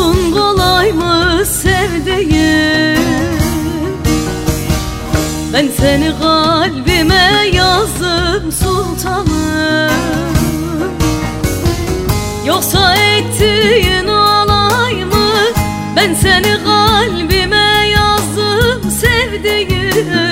Buldun kolay mı sevdiği Ben seni kalbime yazdım sultanım. Yoksa ettiğin alay mı? Ben seni kalbime yazdım sevdiğim.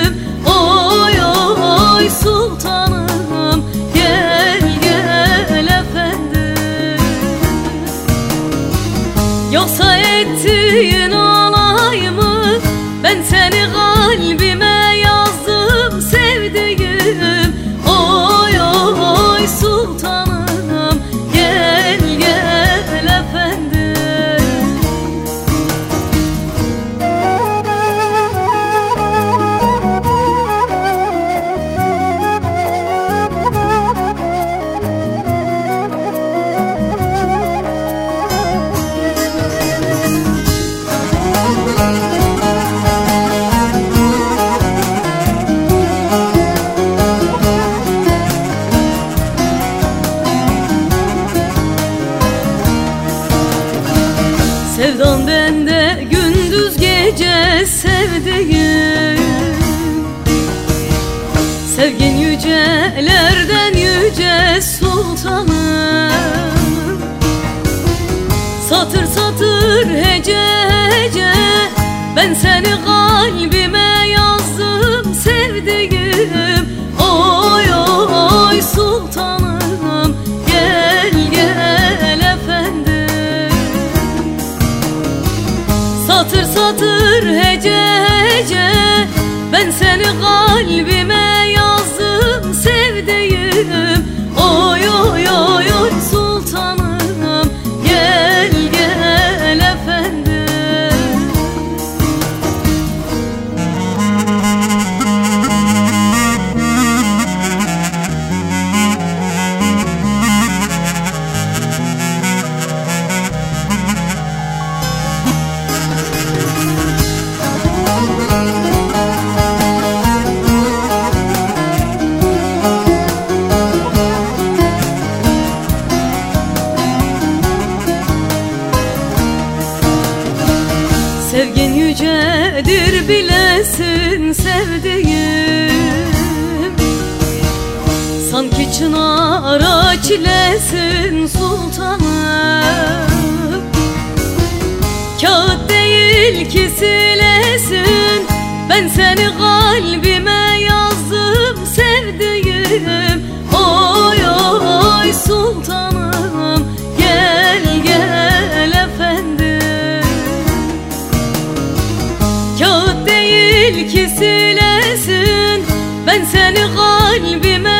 Sevdan bende gündüz gece sevdiğim. Sevgin yücelerden yüce sultanım. Satır satır hece hece Ben seni kalbime Satır satır hece hece Ben seni kalbime yücedir bilesin sevdiğim? Sanki çınara çilesin sultanım. Kağıt değil ki silesin Ben seni Kağıt değil